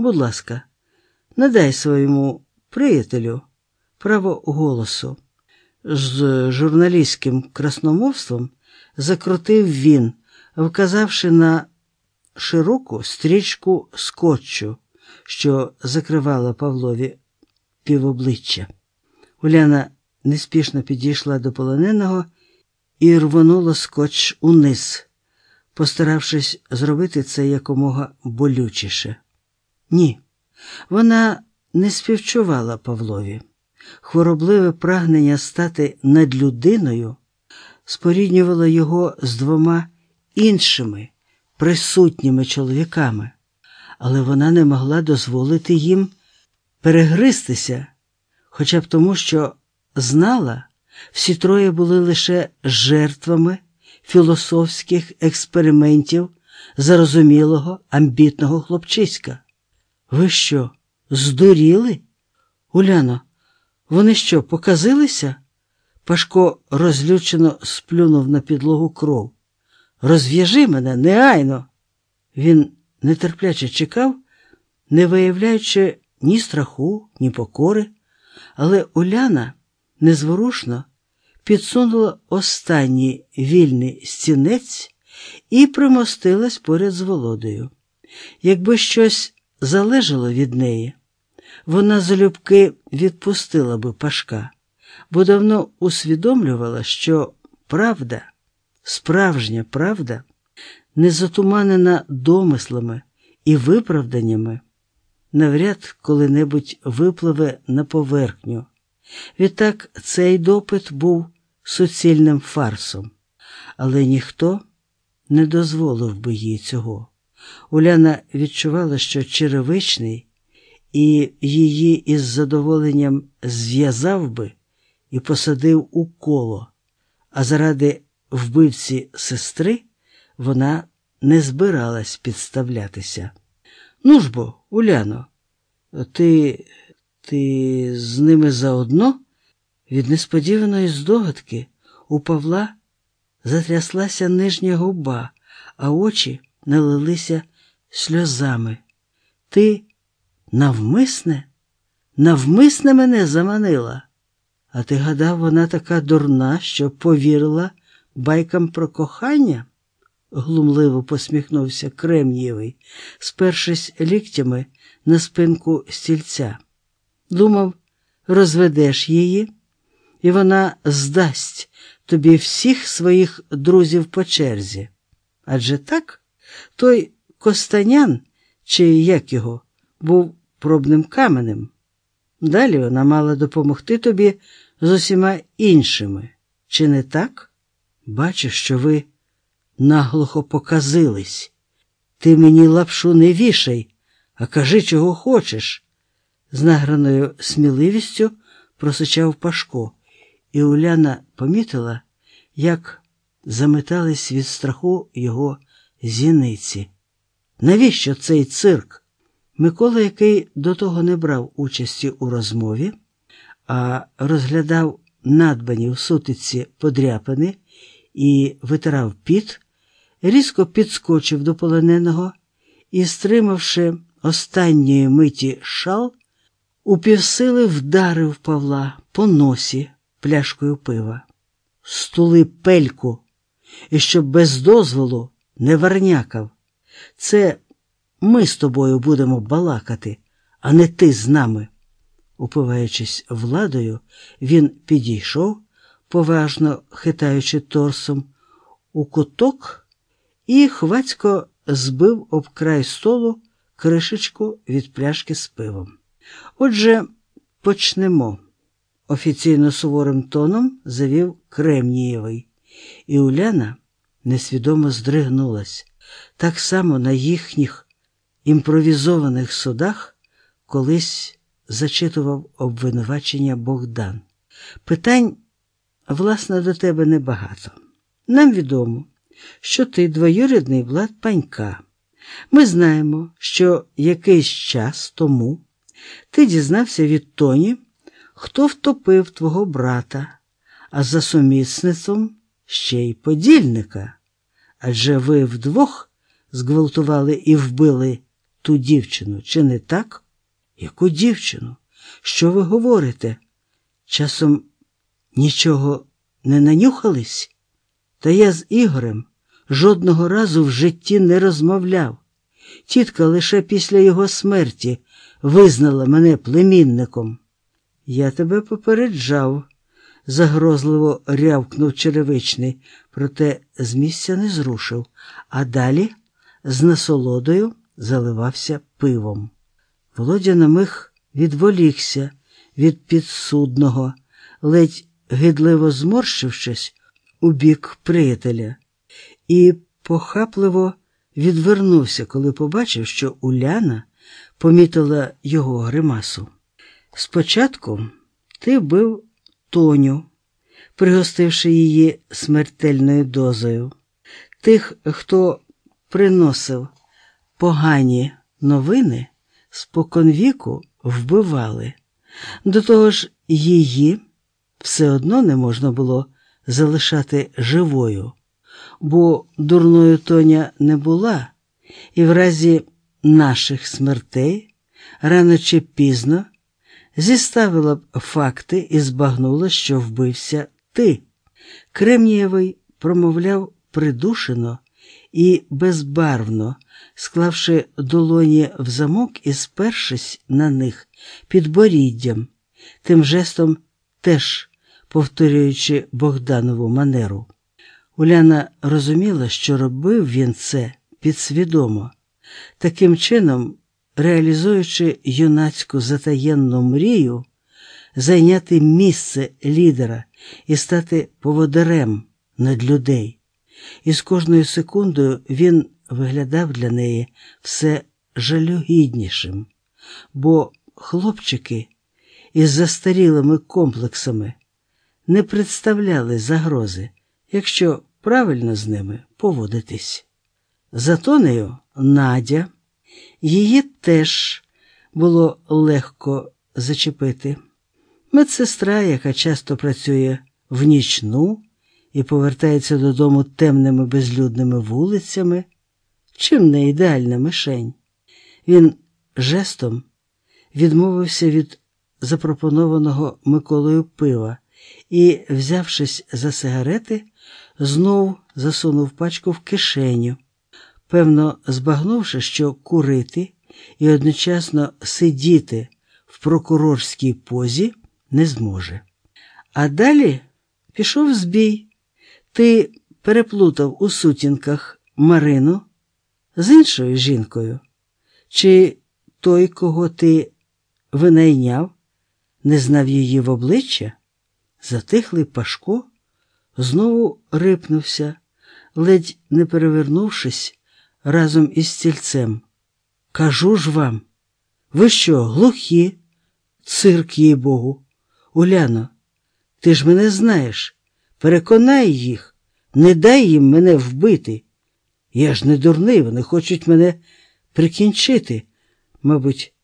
Будь ласка, надай своєму приятелю право голосу. З журналістським красномовством закрутив він, вказавши на широку стрічку скотчу, що закривала Павлові півобличчя. Уляна неспішно підійшла до полоненого і рвонула скотч униз, постаравшись зробити це якомога болючіше. Ні, вона не співчувала Павлові. Хворобливе прагнення стати над людиною споріднювало його з двома іншими присутніми чоловіками, але вона не могла дозволити їм перегристися, хоча б тому, що знала, всі троє були лише жертвами філософських експериментів зарозумілого, амбітного хлопчиська. Ви що, здуріли? Уляно, вони що, показилися? Пашко розлючено сплюнув на підлогу кров. Розв'яжи мене, негайно. Він нетерпляче чекав, не виявляючи ні страху, ні покори, але Уляна незворушно підсунула останній вільний стінець і примостилась поряд з володою. Якби щось залежало від неї, вона залюбки відпустила би Пашка, бо давно усвідомлювала, що правда, справжня правда, не затуманена домислами і виправданнями, навряд коли-небудь випливе на поверхню. Відтак цей допит був суцільним фарсом, але ніхто не дозволив би їй цього. Уляна відчувала, що черевичний і її із задоволенням зв'язав би і посадив у коло, а заради вбивці сестри вона не збиралась підставлятися. Ну ж бо, Уляно, ти ти з ними заодно? Від несподіваної здогадки у Павла затряслася нижня губа, а очі налилися сльозами. Ти навмисне, навмисне мене заманила. А ти гадав, вона така дурна, що повірила байкам про кохання? глумливо посміхнувся Кремнієвий, спершись ліктями на спинку стільця. Думав, розведеш її, і вона здасть тобі всіх своїх друзів по черзі. Адже так, той Костанян, чи як його, був пробним каменем. Далі вона мала допомогти тобі з усіма іншими. Чи не так? Бачу, що ви наглухо показились. Ти мені лапшу не вішай, а кажи, чого хочеш. З награною сміливістю просичав Пашко, і Уляна помітила, як заметались від страху його зіниці. Навіщо цей цирк? Микола, який до того не брав участі у розмові, а розглядав надбані в сутиці подряпини і витирав піт, різко підскочив до полоненого і, стримавши останньої миті шал, упівсили вдарив Павла по носі пляшкою пива. Стули пельку, і щоб без дозволу не варнякав. Це ми з тобою будемо балакати, а не ти з нами. Упиваючись владою, він підійшов, поважно хитаючи торсом, у куток і хвацько збив об край столу кришечку від пляшки з пивом. Отже, почнемо. Офіційно суворим тоном завів Кремнієвий, і Уляна несвідомо здригнулась. Так само на їхніх імпровізованих судах колись зачитував обвинувачення Богдан. Питань, власне, до тебе небагато. Нам відомо, що ти двоюрідний влад панька. Ми знаємо, що якийсь час тому ти дізнався від Тоні, хто втопив твого брата, а за сумісництвом ще й подільника. Адже ви вдвох зґвалтували і вбили ту дівчину, чи не так? Яку дівчину? Що ви говорите? Часом нічого не нанюхались? Та я з Ігорем жодного разу в житті не розмовляв. Тітка лише після його смерті визнала мене племінником. Я тебе попереджав, загрозливо рявкнув черевичний, проте з місця не зрушив, а далі з насолодою заливався пивом. Володя на миг відволікся від підсудного, ледь гидливо зморщившись у бік приятеля, і похапливо відвернувся, коли побачив, що Уляна помітила його гримасу. Спочатку ти бив Тоню, пригостивши її смертельною дозою. Тих, хто приносив погані новини, споконвіку вбивали. До того ж, її все одно не можна було залишати живою, бо дурною Тоня не була, і в разі наших смертей рано чи пізно зіставила б факти і збагнула, що вбився ти. Кремнієвий промовляв придушено і безбарвно, склавши долоні в замок і спершись на них під боріддям, тим жестом теж повторюючи Богданову манеру. Уляна розуміла, що робив він це підсвідомо, таким чином реалізуючи юнацьку затаєнну мрію зайняти місце лідера і стати поводарем над людей. І з кожною секундою він виглядав для неї все жалюгіднішим, бо хлопчики із застарілими комплексами не представляли загрози, якщо правильно з ними поводитись. За тонею Надя. Її теж було легко зачепити. Медсестра, яка часто працює в нічну і повертається додому темними безлюдними вулицями, чим не ідеальна мишень. Він жестом відмовився від запропонованого Миколою пива і, взявшись за сигарети, знов засунув пачку в кишеню певно, збагнувши, що курити і одночасно сидіти в прокурорській позі не зможе. А далі пішов збій. Ти переплутав у сутінках Марину з іншою жінкою, чи той, кого ти винайняв, не знав її в обличчя? Затихлий Пашко знову рипнувся, ледь не перевернувшись разом із стільцем. Кажу ж вам, ви що, глухі? Цирк, їй Богу. Уляно, ти ж мене знаєш. Переконай їх, не дай їм мене вбити. Я ж не дурний, вони хочуть мене прикінчити, мабуть,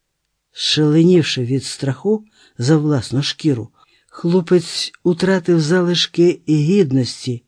шаленівши від страху за власну шкіру. Хлопець утратив залишки гідності